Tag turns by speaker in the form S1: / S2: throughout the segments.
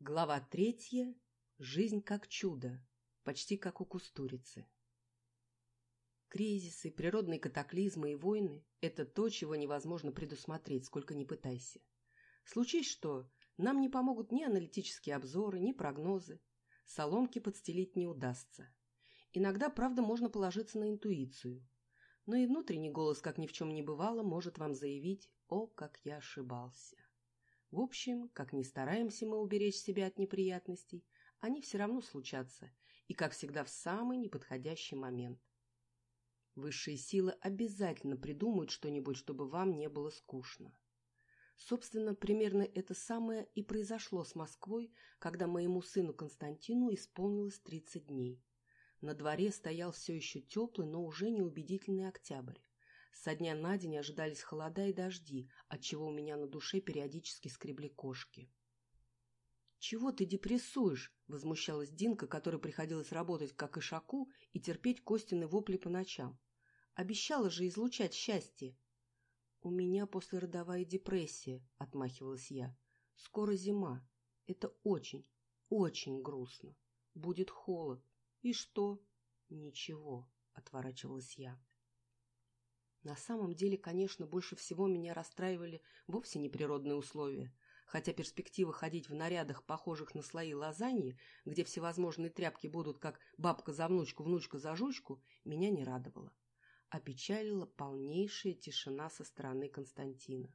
S1: Глава третья. Жизнь как чудо. Почти как у кустурицы. Кризисы, природные катаклизмы и войны – это то, чего невозможно предусмотреть, сколько ни пытайся. Случись что, нам не помогут ни аналитические обзоры, ни прогнозы. Соломки подстелить не удастся. Иногда, правда, можно положиться на интуицию. Но и внутренний голос, как ни в чем не бывало, может вам заявить «О, как я ошибался». В общем, как ни стараемся мы уберечь себя от неприятностей, они все равно случатся, и, как всегда, в самый неподходящий момент. Высшие силы обязательно придумают что-нибудь, чтобы вам не было скучно. Собственно, примерно это самое и произошло с Москвой, когда моему сыну Константину исполнилось 30 дней. На дворе стоял все еще теплый, но уже неубедительный октябрь. Со дня на день ожидались холода и дожди, отчего у меня на душе периодически скребли кошки. «Чего ты депрессуешь?» — возмущалась Динка, которой приходилось работать как ишаку и терпеть Костины вопли по ночам. «Обещала же излучать счастье!» «У меня послеродовая депрессия», — отмахивалась я. «Скоро зима. Это очень, очень грустно. Будет холод. И что?» «Ничего», — отворачивалась я. На самом деле, конечно, больше всего меня расстраивали вовсе не природные условия, хотя перспектива ходить в нарядах, похожих на слои лазаньи, где всевозможные тряпки будут как бабка за внучку, внучка за жучку, меня не радовала. Опечалила полнейшая тишина со стороны Константина.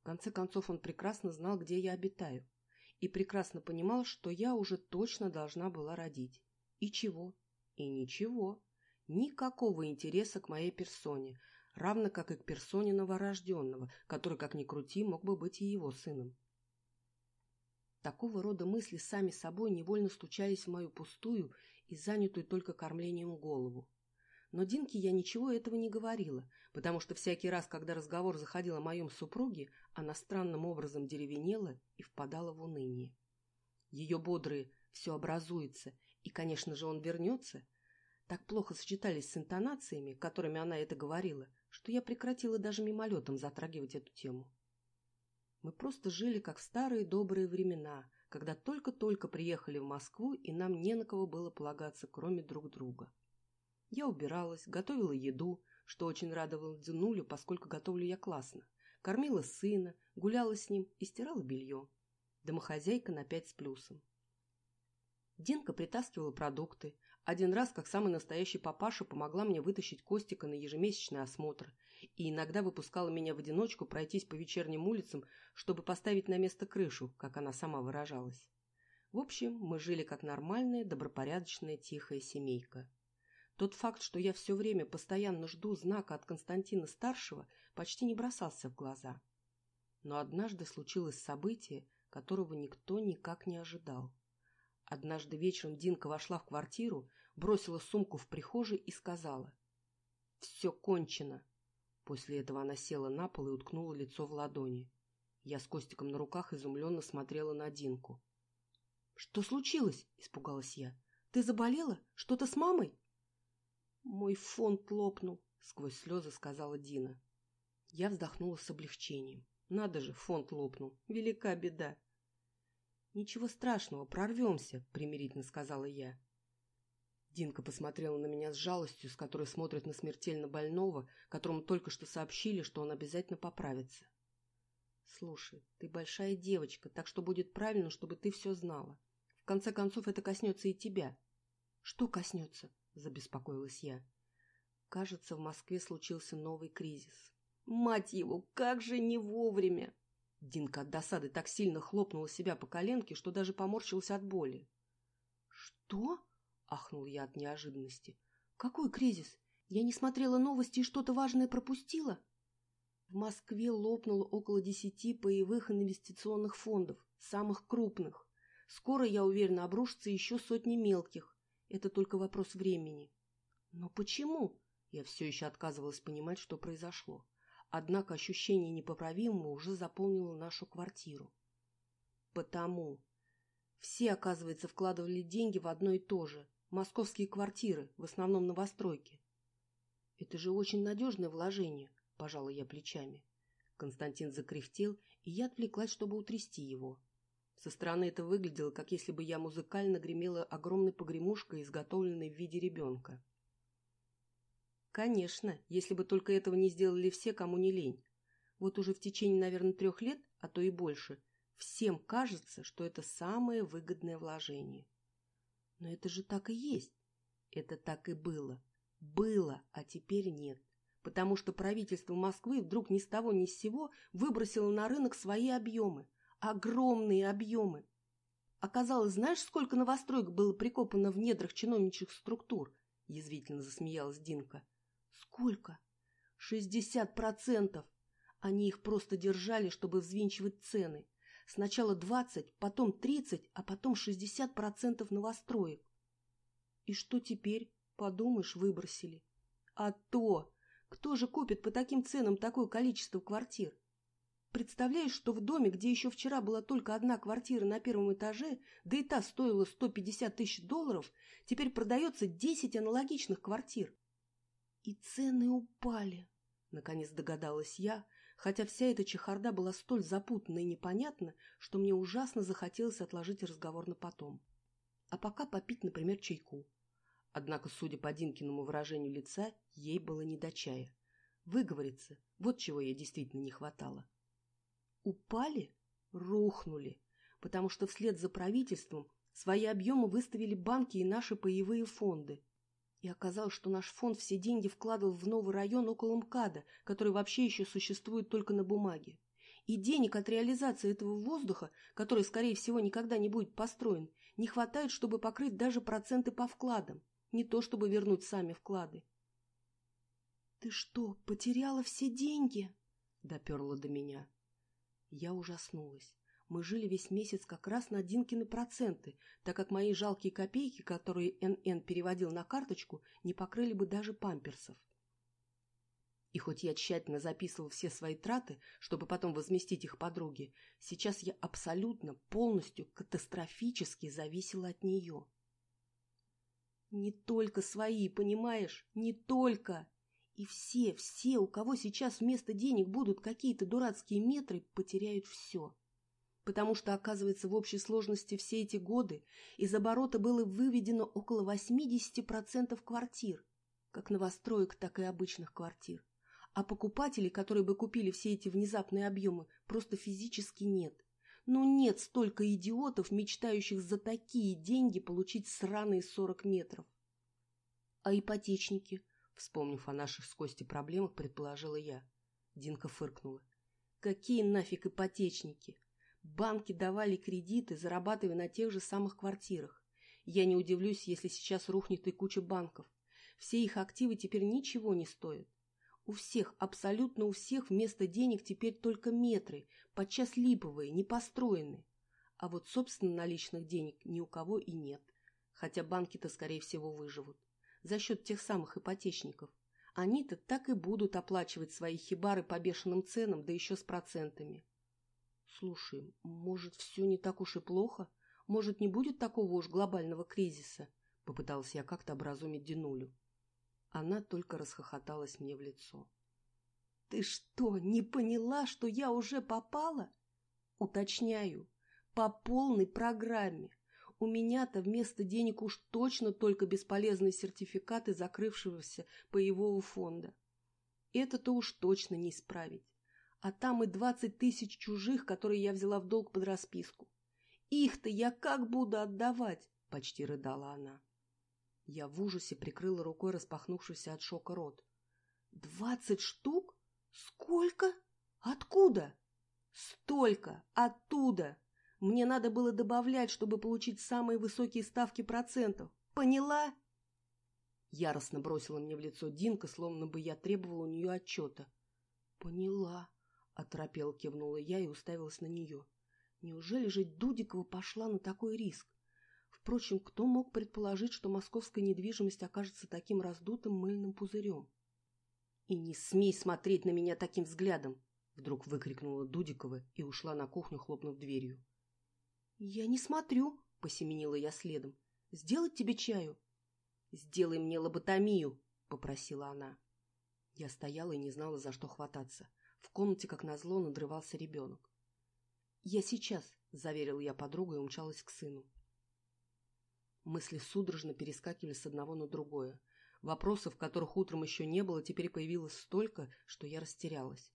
S1: В конце концов, он прекрасно знал, где я обитаю, и прекрасно понимал, что я уже точно должна была родить. И чего? И ничего. Никакого интереса к моей персоне, равно как и к персоне новорожденного, который, как ни крути, мог бы быть и его сыном. Такого рода мысли сами собой невольно стучались в мою пустую и занятую только кормлением голову. Но Динке я ничего этого не говорила, потому что всякий раз, когда разговор заходил о моем супруге, она странным образом деревенела и впадала в уныние. Ее бодрые «все образуется» и, конечно же, он вернется, так плохо сочетались с интонациями, которыми она это говорила, что я прекратила даже мимолетом затрагивать эту тему. Мы просто жили как в старые добрые времена, когда только-только приехали в Москву, и нам не на кого было полагаться, кроме друг друга. Я убиралась, готовила еду, что очень радовало Дзюнулю, поскольку готовлю я классно, кормила сына, гуляла с ним и стирала белье. Домохозяйка на пять с плюсом. Динка притаскивала продукты, один раз, как самый настоящий папаша, помогла мне вытащить Костика на ежемесячный осмотр и иногда выпускала меня в одиночку пройтись по вечерним улицам, чтобы поставить на место крышу, как она сама выражалась. В общем, мы жили как нормальная, добропорядочная, тихая семейка. Тот факт, что я все время постоянно жду знака от Константина-старшего, почти не бросался в глаза. Но однажды случилось событие, которого никто никак не ожидал. Однажды вечером Динка вошла в квартиру, бросила сумку в прихожей и сказала. «Все кончено». После этого она села на пол и уткнула лицо в ладони. Я с Костиком на руках изумленно смотрела на Динку. «Что случилось?» – испугалась я. «Ты заболела? Что-то с мамой?» «Мой фонд лопнул», – сквозь слезы сказала Дина. Я вздохнула с облегчением. «Надо же, фонд лопнул. Велика беда. «Ничего страшного, прорвемся», — примирительно сказала я. Динка посмотрела на меня с жалостью, с которой смотрят на смертельно больного, которому только что сообщили, что он обязательно поправится. «Слушай, ты большая девочка, так что будет правильно, чтобы ты все знала. В конце концов, это коснется и тебя». «Что коснется?» – забеспокоилась я. Кажется, в Москве случился новый кризис. «Мать его, как же не вовремя!» Динка от досады так сильно хлопнула себя по коленке, что даже поморщился от боли. «Что?» — ахнул я от неожиданности. «Какой кризис? Я не смотрела новости и что-то важное пропустила?» В Москве лопнуло около десяти паевых инвестиционных фондов, самых крупных. Скоро, я уверена, обрушится еще сотни мелких. Это только вопрос времени. Но почему? Я все еще отказывалась понимать, что произошло. Однако ощущение непоправимого уже заполнило нашу квартиру. Потому. Все, оказывается, вкладывали деньги в одно и то же. Московские квартиры, в основном новостройки. Это же очень надежное вложение, пожала я плечами. Константин закряхтел, и я отвлеклась, чтобы утрясти его. Со стороны это выглядело, как если бы я музыкально гремела огромной погремушкой, изготовленной в виде ребенка. Конечно, если бы только этого не сделали все, кому не лень. Вот уже в течение, наверное, трех лет, а то и больше, всем кажется, что это самое выгодное вложение. Но это же так и есть. Это так и было. Было, а теперь нет. Потому что правительство Москвы вдруг ни с того ни с сего выбросило на рынок свои объемы. Огромные объемы. Оказалось, знаешь, сколько новостроек было прикопано в недрах чиновничьих структур? Язвительно засмеялась Динка. Сколько? Шестьдесят процентов. Они их просто держали, чтобы взвинчивать цены. Сначала двадцать, потом тридцать, а потом шестьдесят процентов новостроек. И что теперь? Подумаешь, выбросили. А то! Кто же купит по таким ценам такое количество квартир? Представляешь, что в доме, где еще вчера была только одна квартира на первом этаже, да и та стоила 150 тысяч долларов, теперь продается 10 аналогичных квартир. И цены упали, наконец догадалась я, хотя вся эта чехарда была столь запутанна и непонятна, что мне ужасно захотелось отложить разговор на потом. А пока попить, например, чайку. Однако, судя по Динкиному выражению лица, ей было не до чая. Выговориться, вот чего ей действительно не хватало. Упали? Рухнули, потому что вслед за правительством свои объемы выставили банки и наши паевые фонды. И оказалось, что наш фонд все деньги вкладывал в новый район около МКАДа, который вообще еще существует только на бумаге. И денег от реализации этого воздуха, который, скорее всего, никогда не будет построен, не хватает, чтобы покрыть даже проценты по вкладам, не то чтобы вернуть сами вклады. «Ты что, потеряла все деньги?» — доперла до меня. Я ужаснулась. Мы жили весь месяц как раз на Динкины проценты, так как мои жалкие копейки, которые НН переводил на карточку, не покрыли бы даже памперсов. И хоть я тщательно записывал все свои траты, чтобы потом возместить их подруге, сейчас я абсолютно, полностью, катастрофически зависела от нее. Не только свои, понимаешь? Не только! И все, все, у кого сейчас вместо денег будут какие-то дурацкие метры, потеряют все потому что, оказывается, в общей сложности все эти годы из оборота было выведено около 80% квартир, как новостроек, так и обычных квартир. А покупателей, которые бы купили все эти внезапные объемы, просто физически нет. Ну нет столько идиотов, мечтающих за такие деньги получить сраные 40 метров. А ипотечники, вспомнив о наших с Костей проблемах, предположила я. Динка фыркнула. Какие нафиг ипотечники? Банки давали кредиты, зарабатывая на тех же самых квартирах. Я не удивлюсь, если сейчас рухнет и куча банков. Все их активы теперь ничего не стоят. У всех, абсолютно у всех вместо денег теперь только метры, подчас липовые, непостроенные. А вот собственно наличных денег ни у кого и нет. Хотя банки-то, скорее всего, выживут. За счет тех самых ипотечников. Они-то так и будут оплачивать свои хибары по бешеным ценам, да еще с процентами. Слушай, может, все не так уж и плохо? Может, не будет такого уж глобального кризиса? Попыталась я как-то образумить Динулю. Она только расхохоталась мне в лицо. Ты что, не поняла, что я уже попала? Уточняю, по полной программе. У меня-то вместо денег уж точно только бесполезные сертификаты закрывшегося боевого фонда. Это-то уж точно не исправить. А там и двадцать тысяч чужих, которые я взяла в долг под расписку. Их-то я как буду отдавать? Почти рыдала она. Я в ужасе прикрыла рукой распахнувшийся от шока рот. Двадцать штук? Сколько? Откуда? Столько! Оттуда! Мне надо было добавлять, чтобы получить самые высокие ставки процентов. Поняла? Яростно бросила мне в лицо Динка, словно бы я требовала у нее отчета. Поняла. Оторопел кивнула я и уставилась на нее. Неужели же Дудикова пошла на такой риск? Впрочем, кто мог предположить, что московская недвижимость окажется таким раздутым мыльным пузырем? «И не смей смотреть на меня таким взглядом!» Вдруг выкрикнула Дудикова и ушла на кухню, хлопнув дверью. «Я не смотрю!» — посеменила я следом. «Сделать тебе чаю?» «Сделай мне лоботомию!» — попросила она. Я стояла и не знала, за что хвататься. В комнате, как назло, надрывался ребенок. «Я сейчас», — заверил я подругу и умчалась к сыну. Мысли судорожно перескакивали с одного на другое. Вопросов, которых утром еще не было, теперь появилось столько, что я растерялась.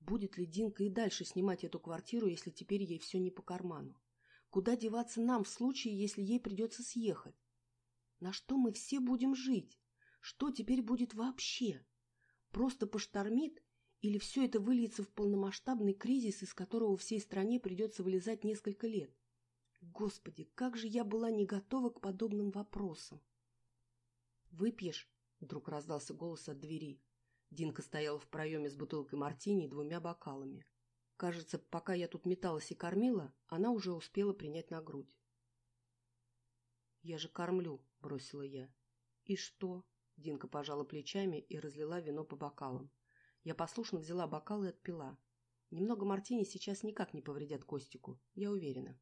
S1: Будет ли Динка и дальше снимать эту квартиру, если теперь ей все не по карману? Куда деваться нам в случае, если ей придется съехать? На что мы все будем жить? Что теперь будет вообще? Просто поштормит, или все это выльется в полномасштабный кризис, из которого всей стране придется вылезать несколько лет? Господи, как же я была не готова к подобным вопросам. «Выпьешь?» — вдруг раздался голос от двери. Динка стояла в проеме с бутылкой мартини и двумя бокалами. Кажется, пока я тут металась и кормила, она уже успела принять на грудь. «Я же кормлю», — бросила я. «И что?» — Динка пожала плечами и разлила вино по бокалам. Я послушно взяла бокал и отпила. Немного мартини сейчас никак не повредят Костику, я уверена.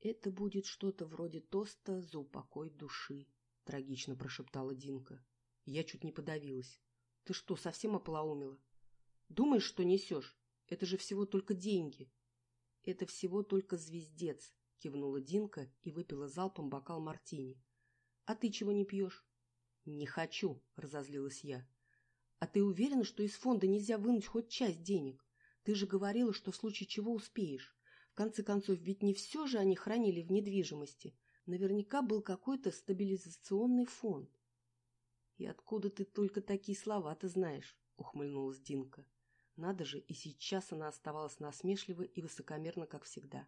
S1: «Это будет что-то вроде тоста за упокой души», — трагично прошептала Динка. Я чуть не подавилась. «Ты что, совсем ополоумела? Думаешь, что несешь? Это же всего только деньги». «Это всего только звездец», — кивнула Динка и выпила залпом бокал мартини. «А ты чего не пьешь?» «Не хочу», — разозлилась я. А ты уверена, что из фонда нельзя вынуть хоть часть денег? Ты же говорила, что в случае чего успеешь. В конце концов, ведь не все же они хранили в недвижимости. Наверняка был какой-то стабилизационный фонд. И откуда ты только такие слова-то знаешь? Ухмыльнулась Динка. Надо же, и сейчас она оставалась насмешливой и высокомерна, как всегда.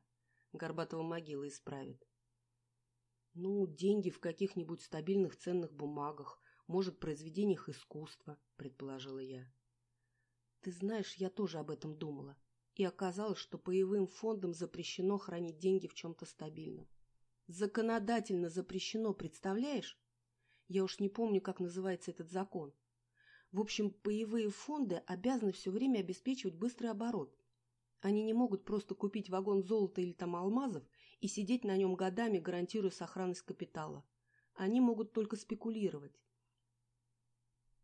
S1: Горбатого могила исправит. Ну, деньги в каких-нибудь стабильных ценных бумагах, может, произведениях искусства, предположила я. Ты знаешь, я тоже об этом думала. И оказалось, что паевым фондам запрещено хранить деньги в чем-то стабильном. Законодательно запрещено, представляешь? Я уж не помню, как называется этот закон. В общем, паевые фонды обязаны все время обеспечивать быстрый оборот. Они не могут просто купить вагон золота или там алмазов и сидеть на нем годами, гарантируя сохранность капитала. Они могут только спекулировать.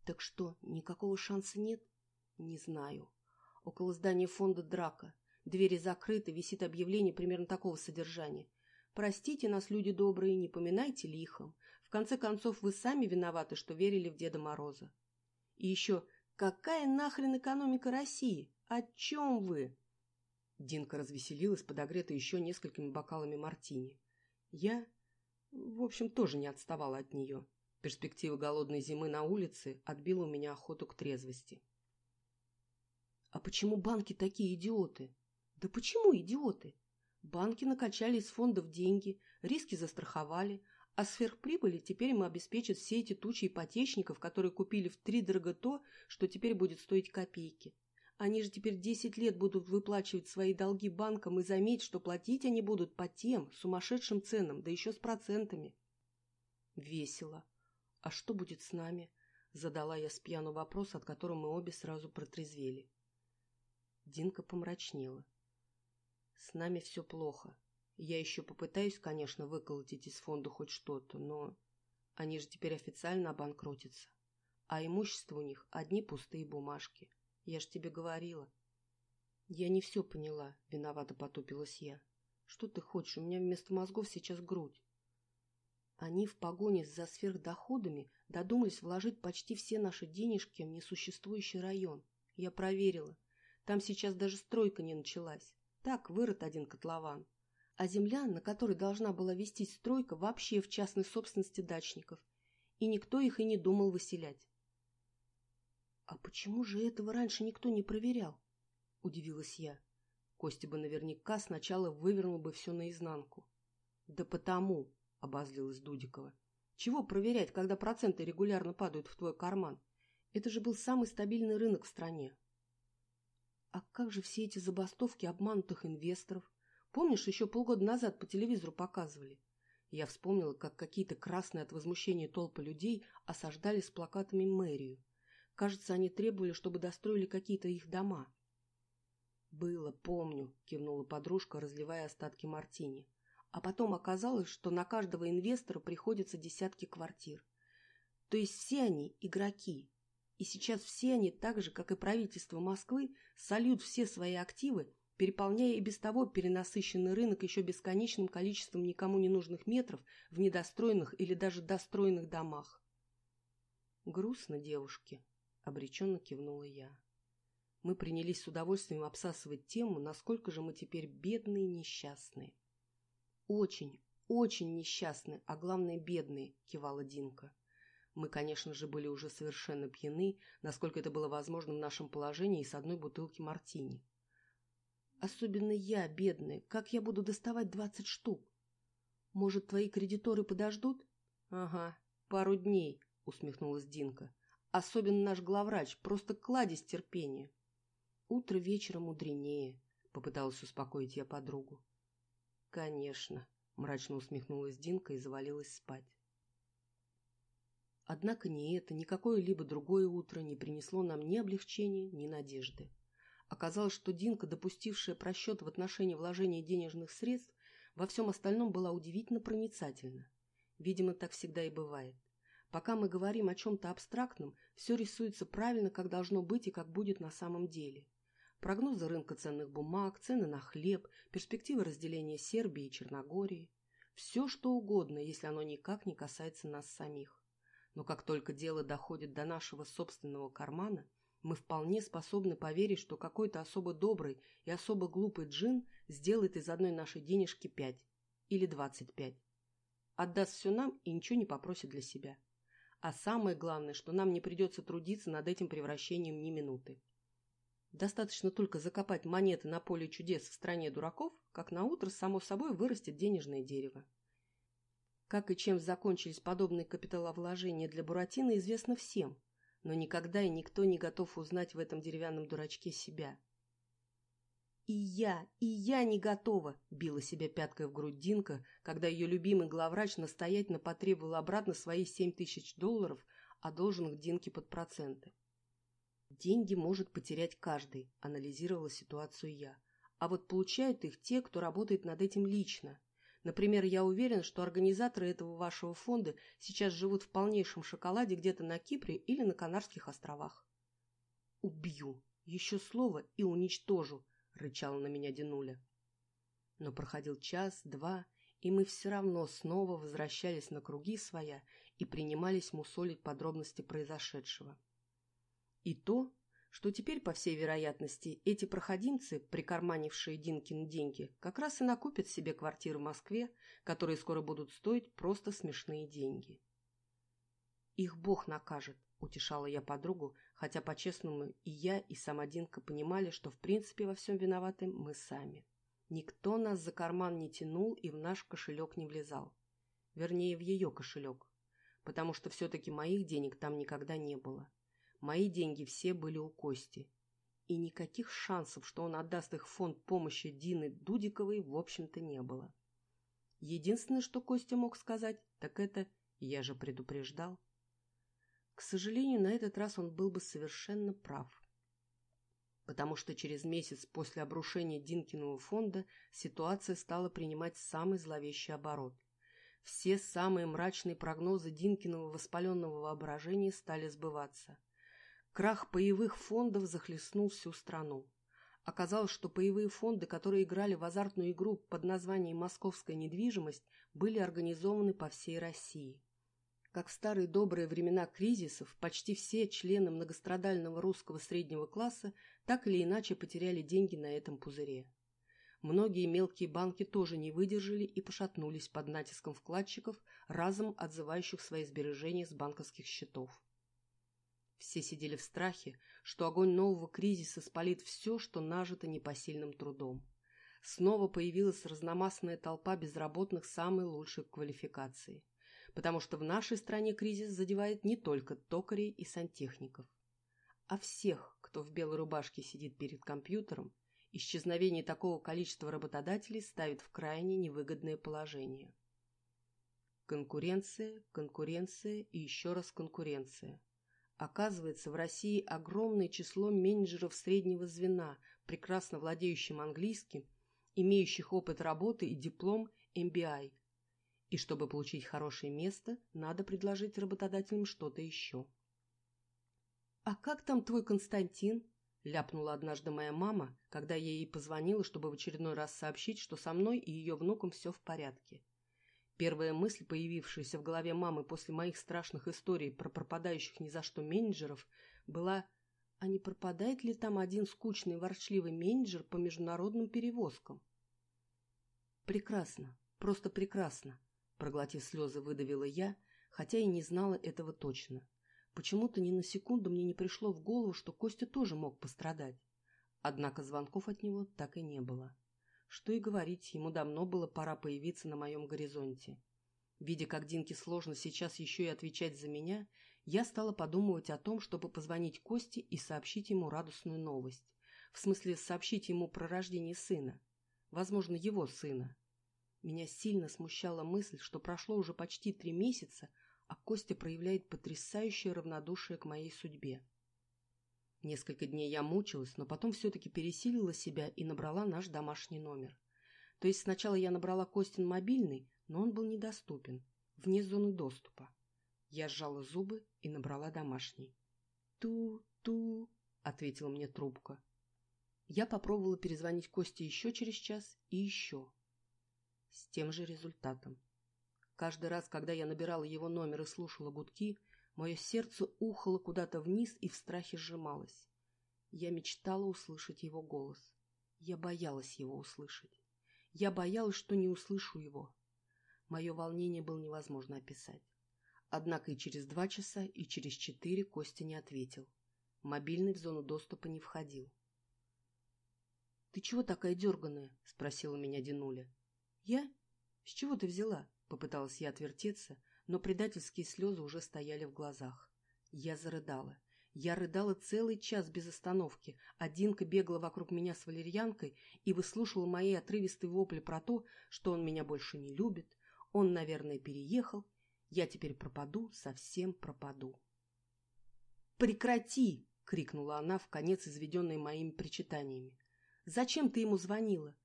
S1: Так что, никакого шанса нет? Не знаю. Около здания фонда драка. Двери закрыты, висит объявление примерно такого содержания. Простите нас, люди добрые, не поминайте лихом. В конце концов, вы сами виноваты, что верили в Деда Мороза. И еще, какая нахрен экономика России? О чем вы? Динка развеселилась, подогрета еще несколькими бокалами мартини. Я, в общем, тоже не отставала от нее. Перспектива голодной зимы на улице отбила у меня охоту к трезвости. А почему банки такие идиоты? Да почему идиоты? Банки накачали из фондов деньги, риски застраховали, а сверхприбыли теперь им обеспечат все эти тучи ипотечников, которые купили в три дорого то, что теперь будет стоить копейки. Они же теперь десять лет будут выплачивать свои долги банкам и заметь, что платить они будут по тем сумасшедшим ценам, да еще с процентами. Весело. «А что будет с нами?» — задала я с пьяну вопрос, от которого мы обе сразу протрезвели. Динка помрачнела. «С нами все плохо. Я еще попытаюсь, конечно, выколотить из фонда хоть что-то, но они же теперь официально обанкротятся. А имущество у них одни пустые бумажки. Я ж тебе говорила». «Я не все поняла», — виновато потупилась я. «Что ты хочешь? У меня вместо мозгов сейчас грудь». Они в погоне за сверхдоходами додумались вложить почти все наши денежки в несуществующий район. Я проверила. Там сейчас даже стройка не началась. Так, вырыт один котлован. А земля, на которой должна была вестись стройка, вообще в частной собственности дачников. И никто их и не думал выселять. «А почему же этого раньше никто не проверял?» – удивилась я. Костя бы наверняка сначала вывернул бы все наизнанку. «Да потому!» — обозлилась Дудикова. «Чего проверять, когда проценты регулярно падают в твой карман? Это же был самый стабильный рынок в стране». «А как же все эти забастовки обманутых инвесторов? Помнишь, еще полгода назад по телевизору показывали?» Я вспомнила, как какие-то красные от возмущения толпы людей осаждали с плакатами мэрию. Кажется, они требовали, чтобы достроили какие-то их дома. «Было, помню», — кивнула подружка, разливая остатки мартини. А потом оказалось, что на каждого инвестора приходится десятки квартир. То есть все они игроки. И сейчас все они, так же, как и правительство Москвы, сольют все свои активы, переполняя и без того перенасыщенный рынок еще бесконечным количеством никому не нужных метров в недостроенных или даже достроенных домах. «Грустно, девушки», — обреченно кивнула я. Мы принялись с удовольствием обсасывать тему, насколько же мы теперь бедные и несчастные. «Очень, очень несчастные, а главное бедные», — кивала Динка. Мы, конечно же, были уже совершенно пьяны, насколько это было возможно в нашем положении, и с одной бутылки мартини. Особенно я, бедная, как я буду доставать двадцать штук? Может, твои кредиторы подождут? Ага, пару дней, усмехнулась Динка. Особенно наш главврач, просто кладезь терпения. Утро вечера мудренее, попыталась успокоить я подругу. Конечно, мрачно усмехнулась Динка и завалилась спать. Однако ни это, ни какое-либо другое утро не принесло нам ни облегчения, ни надежды. Оказалось, что Динка, допустившая просчет в отношении вложения денежных средств, во всем остальном была удивительно проницательна. Видимо, так всегда и бывает. Пока мы говорим о чем-то абстрактном, все рисуется правильно, как должно быть и как будет на самом деле. Прогнозы рынка ценных бумаг, цены на хлеб, перспективы разделения Сербии и Черногории. Все, что угодно, если оно никак не касается нас самих. Но как только дело доходит до нашего собственного кармана, мы вполне способны поверить, что какой-то особо добрый и особо глупый джин сделает из одной нашей денежки пять или двадцать пять. Отдаст все нам и ничего не попросит для себя. А самое главное, что нам не придется трудиться над этим превращением ни минуты. Достаточно только закопать монеты на поле чудес в стране дураков, как на утро само собой вырастет денежное дерево. Как и чем закончились подобные капиталовложения для Буратино, известно всем, но никогда и никто не готов узнать в этом деревянном дурачке себя. «И я, и я не готова!» – била себя пяткой в грудь Динка, когда ее любимый главврач настоятельно потребовал обратно свои семь тысяч долларов, одолженных Динке под проценты. «Деньги может потерять каждый», – анализировала ситуацию я. «А вот получают их те, кто работает над этим лично, Например, я уверен, что организаторы этого вашего фонда сейчас живут в полнейшем шоколаде где-то на Кипре или на Канарских островах. «Убью! Еще слово и уничтожу!» — рычала на меня Динуля. Но проходил час, два, и мы все равно снова возвращались на круги своя и принимались мусолить подробности произошедшего. И то, что теперь, по всей вероятности, эти проходимцы, прикарманившие Динкин деньги, как раз и накупят себе квартиры в Москве, которые скоро будут стоить просто смешные деньги. «Их Бог накажет», — утешала я подругу, хотя, по-честному, и я, и сама Динка понимали, что в принципе во всем виноваты мы сами. Никто нас за карман не тянул и в наш кошелек не влезал. Вернее, в ее кошелек, потому что все-таки моих денег там никогда не было. Мои деньги все были у Кости. И никаких шансов, что он отдаст их в фонд помощи Дины Дудиковой, в общем-то, не было. Единственное, что Костя мог сказать, так это «я же предупреждал». К сожалению, на этот раз он был бы совершенно прав. Потому что через месяц после обрушения Динкиного фонда ситуация стала принимать самый зловещий оборот. Все самые мрачные прогнозы Динкиного воспаленного воображения стали сбываться – Крах паевых фондов захлестнул всю страну. Оказалось, что паевые фонды, которые играли в азартную игру под названием «Московская недвижимость», были организованы по всей России. Как в старые добрые времена кризисов, почти все члены многострадального русского среднего класса так или иначе потеряли деньги на этом пузыре. Многие мелкие банки тоже не выдержали и пошатнулись под натиском вкладчиков, разом отзывающих свои сбережения с банковских счетов. Все сидели в страхе, что огонь нового кризиса спалит все, что нажито непосильным трудом. Снова появилась разномастная толпа безработных самой лучшей квалификации. Потому что в нашей стране кризис задевает не только токарей и сантехников, а всех, кто в белой рубашке сидит перед компьютером, исчезновение такого количества работодателей ставит в крайне невыгодное положение. Конкуренция, конкуренция и еще раз конкуренция. Оказывается, в России огромное число менеджеров среднего звена, прекрасно владеющим английским, имеющих опыт работы и диплом MBI. И чтобы получить хорошее место, надо предложить работодателям что-то еще. «А как там твой Константин?» — ляпнула однажды моя мама, когда я ей позвонила, чтобы в очередной раз сообщить, что со мной и ее внуком все в порядке. Первая мысль, появившаяся в голове мамы после моих страшных историй про пропадающих ни за что менеджеров, была «А не пропадает ли там один скучный ворчливый менеджер по международным перевозкам?» «Прекрасно, просто прекрасно», — проглотив слезы, выдавила я, хотя и не знала этого точно. Почему-то ни на секунду мне не пришло в голову, что Костя тоже мог пострадать. Однако звонков от него так и не было. Что и говорить, ему давно было пора появиться на моем горизонте. Видя, как Динке сложно сейчас еще и отвечать за меня, я стала подумывать о том, чтобы позвонить Косте и сообщить ему радостную новость. В смысле, сообщить ему про рождение сына. Возможно, его сына. Меня сильно смущала мысль, что прошло уже почти три месяца, а Костя проявляет потрясающее равнодушие к моей судьбе. Несколько дней я мучилась, но потом все-таки пересилила себя и набрала наш домашний номер. То есть сначала я набрала Костин мобильный, но он был недоступен, вне зоны доступа. Я сжала зубы и набрала домашний. «Ту-ту», — ответила мне трубка. Я попробовала перезвонить Косте еще через час и еще. С тем же результатом. Каждый раз, когда я набирала его номер и слушала гудки, Мое сердце ухало куда-то вниз и в страхе сжималось. Я мечтала услышать его голос. Я боялась его услышать. Я боялась, что не услышу его. Мое волнение было невозможно описать. Однако и через два часа, и через четыре Костя не ответил. Мобильный в зону доступа не входил. — Ты чего такая дерганая? — спросила меня Динуля. — Я? С чего ты взяла? — попыталась я отвертеться, но предательские слезы уже стояли в глазах. Я зарыдала. Я рыдала целый час без остановки, а Динка бегала вокруг меня с валерьянкой и выслушивала мои отрывистые вопли про то, что он меня больше не любит, он, наверное, переехал, я теперь пропаду, совсем пропаду. «Прекрати!» — крикнула она, в конец изведенной моими причитаниями. «Зачем ты ему звонила?»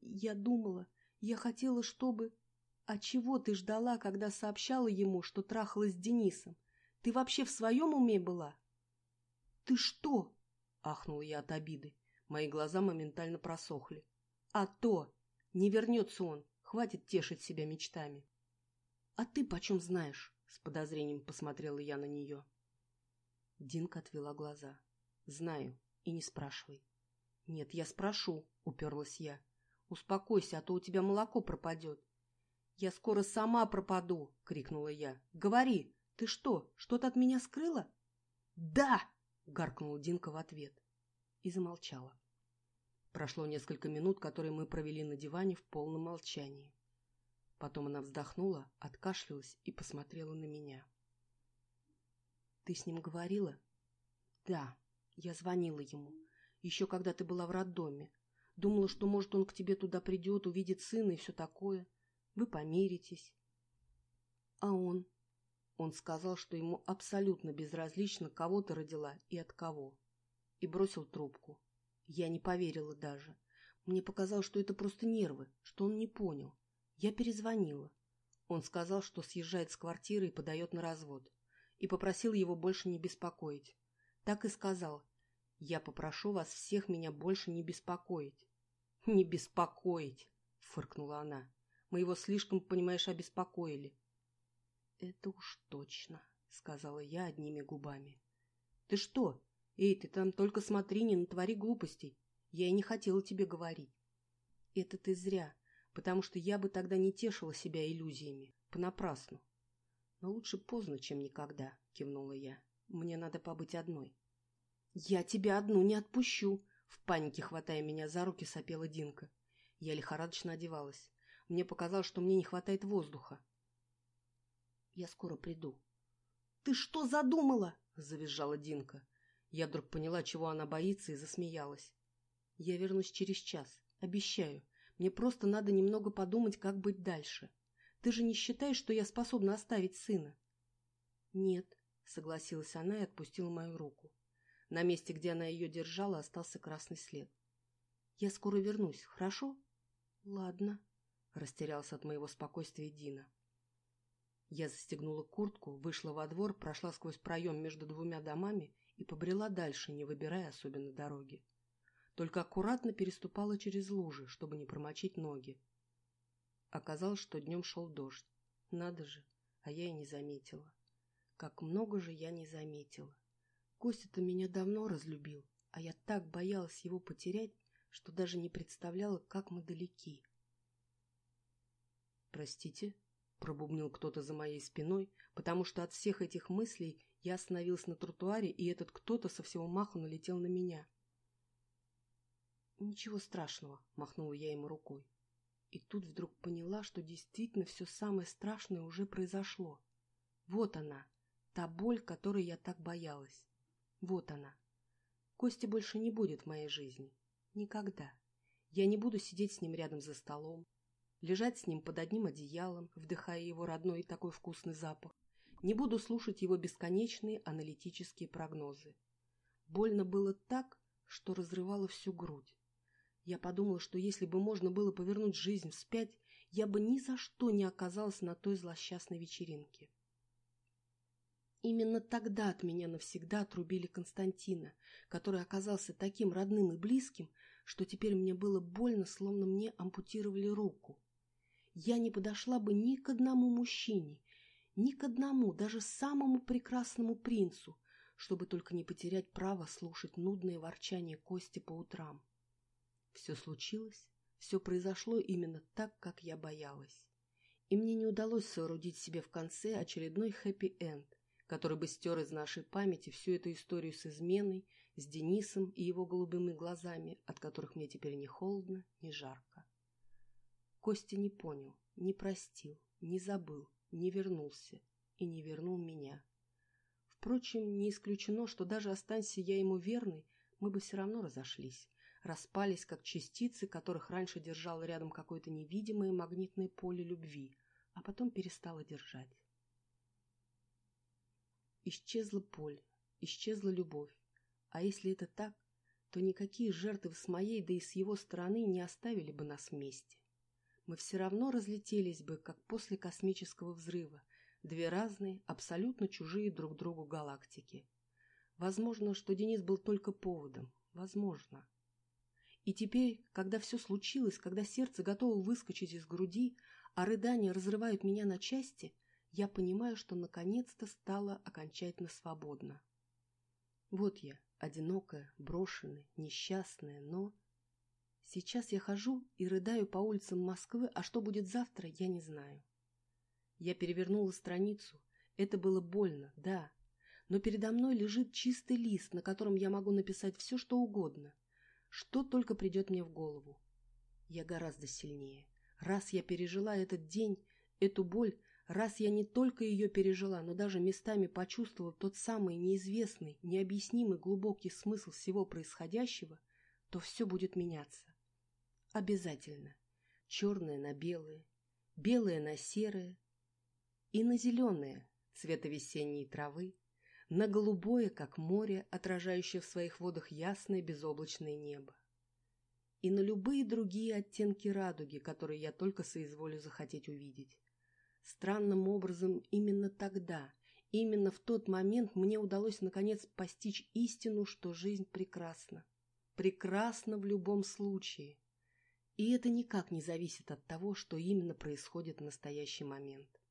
S1: «Я думала, я хотела, чтобы...» «А чего ты ждала, когда сообщала ему, что трахалась с Денисом? Ты вообще в своем уме была?» «Ты что?» — ахнула я от обиды. Мои глаза моментально просохли. «А то! Не вернется он! Хватит тешить себя мечтами!» «А ты почем знаешь?» — с подозрением посмотрела я на нее. Динка отвела глаза. «Знаю. И не спрашивай». «Нет, я спрошу», — уперлась я. «Успокойся, а то у тебя молоко пропадет. «Я скоро сама пропаду!» — крикнула я. «Говори, ты что, что-то от меня скрыла?» «Да!» — гаркнула Динка в ответ. И замолчала. Прошло несколько минут, которые мы провели на диване в полном молчании. Потом она вздохнула, откашлялась и посмотрела на меня. «Ты с ним говорила?» «Да, я звонила ему. Еще когда ты была в роддоме. Думала, что, может, он к тебе туда придет, увидит сына и все такое вы помиритесь. А он? Он сказал, что ему абсолютно безразлично, кого ты родила и от кого. И бросил трубку. Я не поверила даже. Мне показалось, что это просто нервы, что он не понял. Я перезвонила. Он сказал, что съезжает с квартиры и подает на развод. И попросил его больше не беспокоить. Так и сказал. Я попрошу вас всех меня больше не беспокоить. Не беспокоить, фыркнула она. Мы его слишком, понимаешь, обеспокоили. — Это уж точно, — сказала я одними губами. — Ты что? Эй, ты там только смотри, не натвори глупостей. Я и не хотела тебе говорить. — Это ты зря, потому что я бы тогда не тешила себя иллюзиями. Понапрасну. — Но лучше поздно, чем никогда, — кивнула я. — Мне надо побыть одной. — Я тебя одну не отпущу, — в панике хватая меня за руки сопела Динка. Я лихорадочно одевалась. Мне показалось, что мне не хватает воздуха. Я скоро приду. Ты что задумала? завизжала Динка. Я вдруг поняла, чего она боится, и засмеялась. Я вернусь через час, обещаю. Мне просто надо немного подумать, как быть дальше. Ты же не считаешь, что я способна оставить сына? Нет, согласилась она и отпустила мою руку. На месте, где она ее держала, остался красный след. Я скоро вернусь, хорошо? Ладно. Растерялся от моего спокойствия Дина. Я застегнула куртку, вышла во двор, прошла сквозь проем между двумя домами и побрела дальше, не выбирая особенно дороги. Только аккуратно переступала через лужи, чтобы не промочить ноги. Оказалось, что днем шел дождь. Надо же, а я и не заметила. Как много же я не заметила. Костя-то меня давно разлюбил, а я так боялась его потерять, что даже не представляла, как мы далеки. «Простите», — пробубнил кто-то за моей спиной, потому что от всех этих мыслей я остановилась на тротуаре, и этот кто-то со всего маху налетел на меня. «Ничего страшного», — махнула я ему рукой. И тут вдруг поняла, что действительно все самое страшное уже произошло. Вот она, та боль, которой я так боялась. Вот она. Костя больше не будет в моей жизни. Никогда. Я не буду сидеть с ним рядом за столом, лежать с ним под одним одеялом, вдыхая его родной и такой вкусный запах. Не буду слушать его бесконечные аналитические прогнозы. Больно было так, что разрывало всю грудь. Я подумала, что если бы можно было повернуть жизнь вспять, я бы ни за что не оказалась на той злосчастной вечеринке. Именно тогда от меня навсегда отрубили Константина, который оказался таким родным и близким, что теперь мне было больно, словно мне ампутировали руку. Я не подошла бы ни к одному мужчине, ни к одному, даже самому прекрасному принцу, чтобы только не потерять право слушать нудное ворчание Кости по утрам. Все случилось, все произошло именно так, как я боялась. И мне не удалось соорудить себе в конце очередной хэппи-энд, который бы стер из нашей памяти всю эту историю с изменой, с Денисом и его голубыми глазами, от которых мне теперь не холодно, ни жарко. Костя не понял, не простил, не забыл, не вернулся и не вернул меня. Впрочем, не исключено, что даже останься я ему верной, мы бы все равно разошлись, распались, как частицы, которых раньше держало рядом какое-то невидимое магнитное поле любви, а потом перестало держать. Исчезла боль, исчезла любовь. А если это так, то никакие жертвы с моей, да и с его стороны не оставили бы нас вместе. Мы все равно разлетелись бы, как после космического взрыва, две разные, абсолютно чужие друг другу галактики. Возможно, что Денис был только поводом. Возможно. И теперь, когда все случилось, когда сердце готово выскочить из груди, а рыдания разрывают меня на части, я понимаю, что наконец-то стала окончательно свободна. Вот я, одинокая, брошенная, несчастная, но... Сейчас я хожу и рыдаю по улицам Москвы, а что будет завтра, я не знаю. Я перевернула страницу. Это было больно, да. Но передо мной лежит чистый лист, на котором я могу написать все, что угодно что только придет мне в голову. Я гораздо сильнее. Раз я пережила этот день, эту боль, раз я не только ее пережила, но даже местами почувствовала тот самый неизвестный, необъяснимый глубокий смысл всего происходящего, то все будет меняться. Обязательно. Черное на белое, белое на серое и на зеленое цвета весенней травы, на голубое, как море, отражающее в своих водах ясное безоблачное небо. И на любые другие оттенки радуги, которые я только соизволю захотеть увидеть. Странным образом именно тогда, именно в тот момент мне удалось наконец постичь истину, что жизнь прекрасна. Прекрасна в любом случае. И это никак не зависит от того, что именно происходит в настоящий момент.